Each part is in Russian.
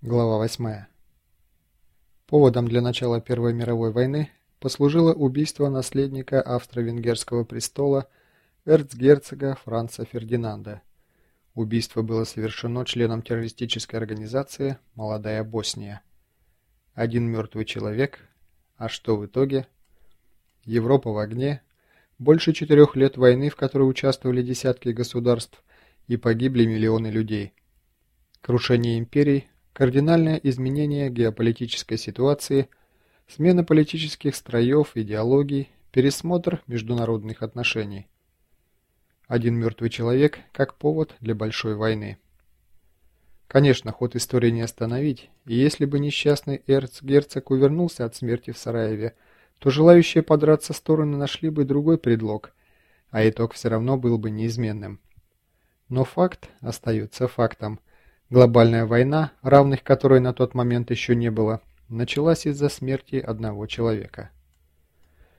Глава 8. Поводом для начала Первой мировой войны послужило убийство наследника австро-венгерского престола эрцгерцога Франца Фердинанда. Убийство было совершено членом террористической организации «Молодая Босния». Один мертвый человек, а что в итоге? Европа в огне, больше четырех лет войны, в которой участвовали десятки государств, и погибли миллионы людей. Крушение империй, кардинальное изменение геополитической ситуации, смена политических строев, идеологий, пересмотр международных отношений. Один мертвый человек как повод для большой войны. Конечно, ход истории не остановить, и если бы несчастный эрцгерцог увернулся от смерти в Сараеве, то желающие подраться стороны нашли бы другой предлог, а итог все равно был бы неизменным. Но факт остается фактом – Глобальная война, равных которой на тот момент еще не было, началась из-за смерти одного человека.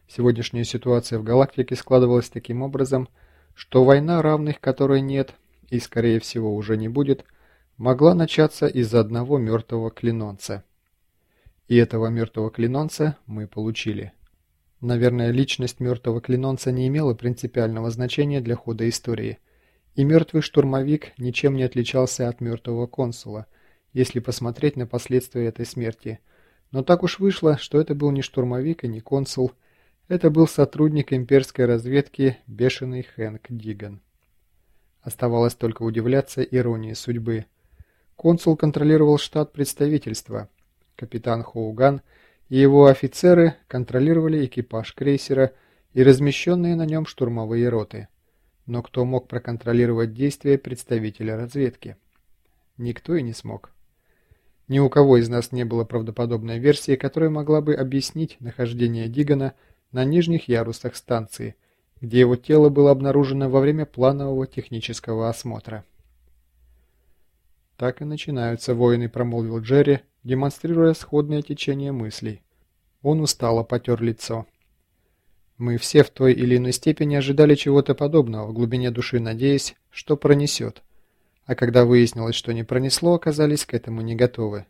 Сегодняшняя ситуация в галактике складывалась таким образом, что война, равных которой нет и, скорее всего, уже не будет, могла начаться из-за одного мертвого клинонца. И этого мертвого клинонца мы получили. Наверное, личность мертвого клинонца не имела принципиального значения для хода истории – и мертвый штурмовик ничем не отличался от мертвого консула, если посмотреть на последствия этой смерти. Но так уж вышло, что это был не штурмовик и не консул, это был сотрудник имперской разведки бешеный Хэнк Диган. Оставалось только удивляться иронии судьбы. Консул контролировал штат представительства. Капитан Хоуган и его офицеры контролировали экипаж крейсера и размещенные на нем штурмовые роты. Но кто мог проконтролировать действия представителя разведки? Никто и не смог. Ни у кого из нас не было правдоподобной версии, которая могла бы объяснить нахождение Дигана на нижних ярусах станции, где его тело было обнаружено во время планового технического осмотра. «Так и начинаются войны», — промолвил Джерри, демонстрируя сходное течение мыслей. Он устало потер лицо. Мы все в той или иной степени ожидали чего-то подобного, в глубине души надеясь, что пронесет. А когда выяснилось, что не пронесло, оказались к этому не готовы.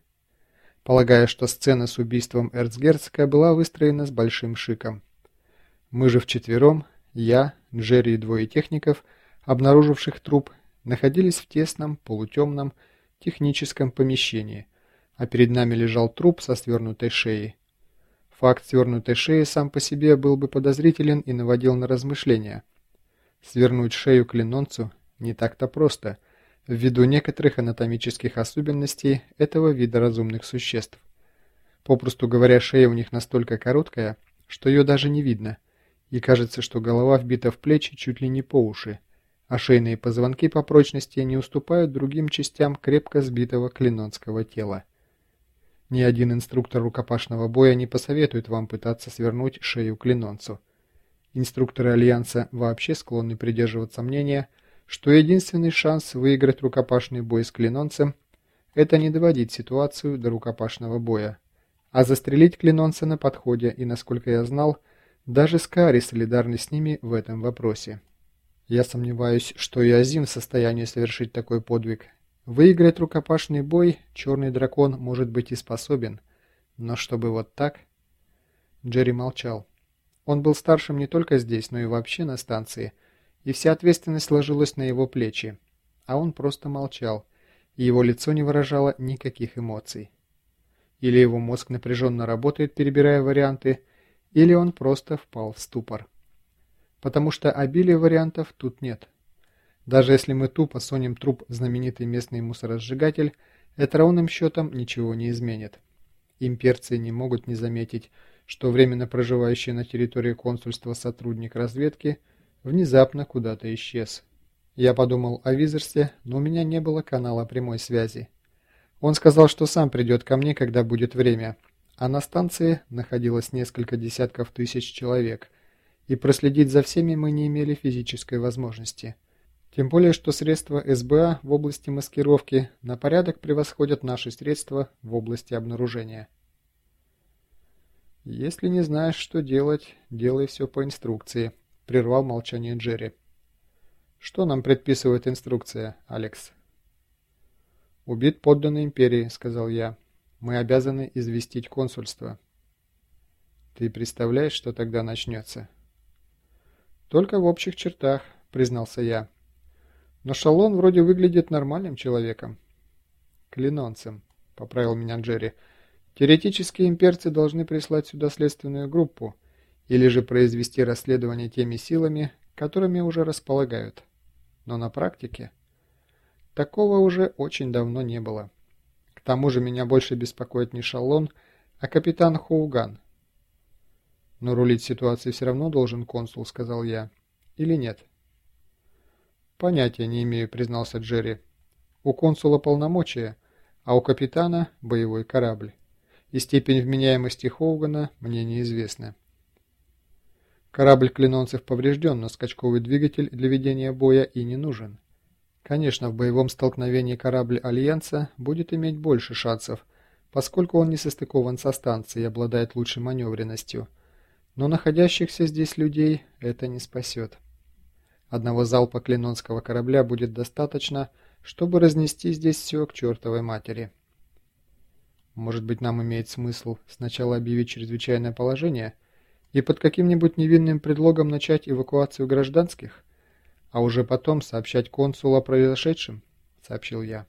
Полагая, что сцена с убийством эрцгерцога была выстроена с большим шиком. Мы же вчетвером, я, Джерри и двое техников, обнаруживших труп, находились в тесном, полутемном, техническом помещении, а перед нами лежал труп со свернутой шеей. Факт свернутой шеи сам по себе был бы подозрителен и наводил на размышления. Свернуть шею клинонцу не так-то просто, ввиду некоторых анатомических особенностей этого вида разумных существ. Попросту говоря, шея у них настолько короткая, что ее даже не видно, и кажется, что голова вбита в плечи чуть ли не по уши, а шейные позвонки по прочности не уступают другим частям крепко сбитого клинонского тела. Ни один инструктор рукопашного боя не посоветует вам пытаться свернуть шею клинонцу. Инструкторы Альянса вообще склонны придерживаться мнения, что единственный шанс выиграть рукопашный бой с клинонцем – это не доводить ситуацию до рукопашного боя, а застрелить клинонца на подходе, и, насколько я знал, даже Скари солидарны с ними в этом вопросе. Я сомневаюсь, что и Азим в состоянии совершить такой подвиг, Выиграть рукопашный бой черный дракон может быть и способен, но чтобы вот так... Джерри молчал. Он был старшим не только здесь, но и вообще на станции, и вся ответственность ложилась на его плечи, а он просто молчал, и его лицо не выражало никаких эмоций. Или его мозг напряженно работает, перебирая варианты, или он просто впал в ступор. Потому что обилия вариантов тут нет. Даже если мы тупо соним труп в знаменитый местный мусоросжигатель, это ровным счетом ничего не изменит. Имперцы не могут не заметить, что временно проживающий на территории консульства сотрудник разведки внезапно куда-то исчез. Я подумал о Визерсе, но у меня не было канала прямой связи. Он сказал, что сам придет ко мне, когда будет время, а на станции находилось несколько десятков тысяч человек, и проследить за всеми мы не имели физической возможности. Тем более, что средства СБА в области маскировки на порядок превосходят наши средства в области обнаружения. «Если не знаешь, что делать, делай все по инструкции», — прервал молчание Джерри. «Что нам предписывает инструкция, Алекс?» «Убит подданный империи», — сказал я. «Мы обязаны известить консульство». «Ты представляешь, что тогда начнется?» «Только в общих чертах», — признался я. «Но Шалон вроде выглядит нормальным человеком». «Клинонцем», — поправил меня Джерри. «Теоретически имперцы должны прислать сюда следственную группу или же произвести расследование теми силами, которыми уже располагают. Но на практике такого уже очень давно не было. К тому же меня больше беспокоит не Шалон, а капитан Хоуган. «Но рулить ситуацией все равно должен консул», — сказал я. «Или нет?» «Понятия не имею», — признался Джерри. «У консула полномочия, а у капитана — боевой корабль. И степень вменяемости Хоугана мне неизвестна». Корабль клинонцев поврежден, но скачковый двигатель для ведения боя и не нужен. Конечно, в боевом столкновении корабль Альянса будет иметь больше шансов, поскольку он не состыкован со станцией и обладает лучшей маневренностью — но находящихся здесь людей это не спасет. Одного залпа клинонского корабля будет достаточно, чтобы разнести здесь все к чертовой матери. Может быть, нам имеет смысл сначала объявить чрезвычайное положение и под каким-нибудь невинным предлогом начать эвакуацию гражданских, а уже потом сообщать консулу о произошедшем, сообщил я.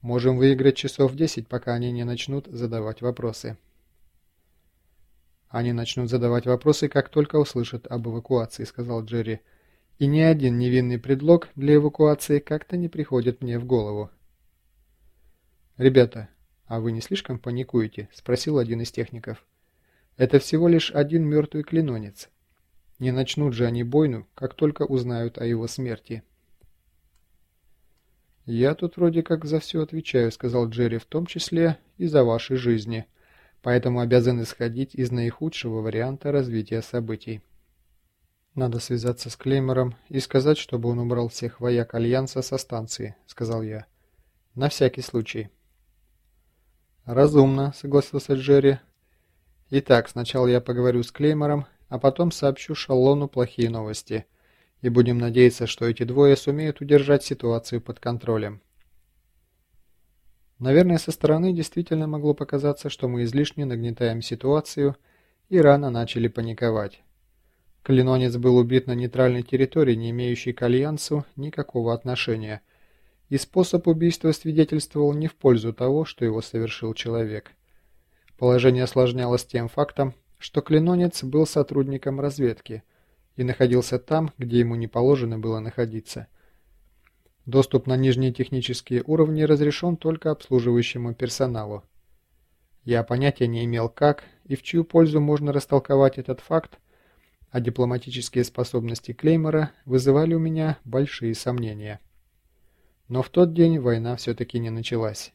Можем выиграть часов 10, пока они не начнут задавать вопросы. «Они начнут задавать вопросы, как только услышат об эвакуации», — сказал Джерри. «И ни один невинный предлог для эвакуации как-то не приходит мне в голову». «Ребята, а вы не слишком паникуете?» — спросил один из техников. «Это всего лишь один мертвый клинонец. Не начнут же они бойну, как только узнают о его смерти». «Я тут вроде как за все отвечаю», — сказал Джерри, — «в том числе и за ваши жизни» поэтому обязан исходить из наихудшего варианта развития событий. «Надо связаться с Клеймором и сказать, чтобы он убрал всех вояк Альянса со станции», — сказал я. «На всякий случай». «Разумно», — согласился Джерри. «Итак, сначала я поговорю с Клеймором, а потом сообщу Шаллону плохие новости, и будем надеяться, что эти двое сумеют удержать ситуацию под контролем. Наверное, со стороны действительно могло показаться, что мы излишне нагнетаем ситуацию и рано начали паниковать. Клинонец был убит на нейтральной территории, не имеющей к Альянсу никакого отношения, и способ убийства свидетельствовал не в пользу того, что его совершил человек. Положение осложнялось тем фактом, что Клинонец был сотрудником разведки и находился там, где ему не положено было находиться – Доступ на нижние технические уровни разрешен только обслуживающему персоналу. Я понятия не имел как и в чью пользу можно растолковать этот факт, а дипломатические способности Клеймора вызывали у меня большие сомнения. Но в тот день война все-таки не началась.